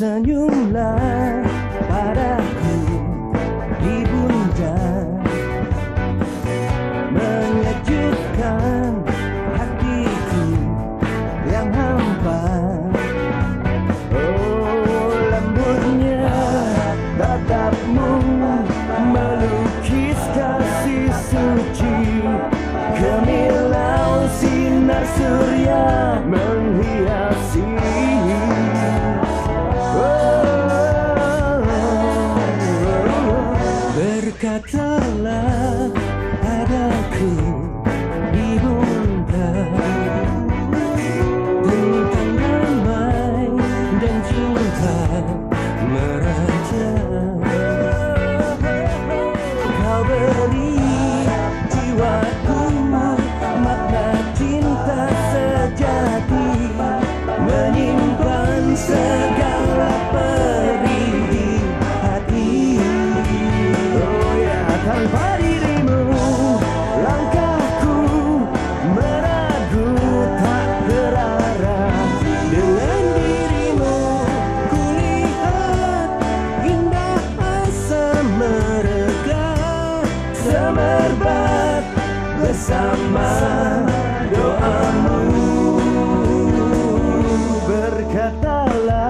Senyumlah padaku di bunda. Menyejukkan hatiku yang hampa. Oh lembutnya tatapmu melukis kasih suci. Gemilau sinar surya menghiasi katalah padaku. love.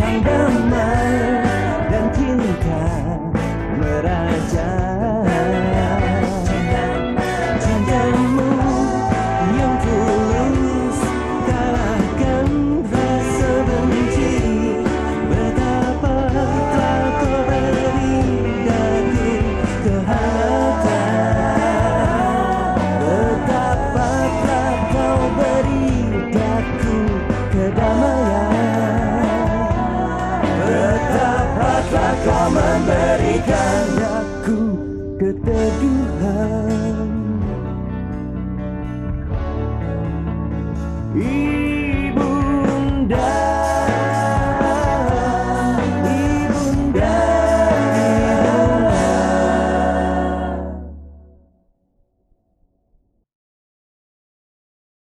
sang damai dan cinta meraja cintamu yang tulus kalahkan rasa benci betapa telah kau beri dati ke betapa telah kau beri daku kedamaian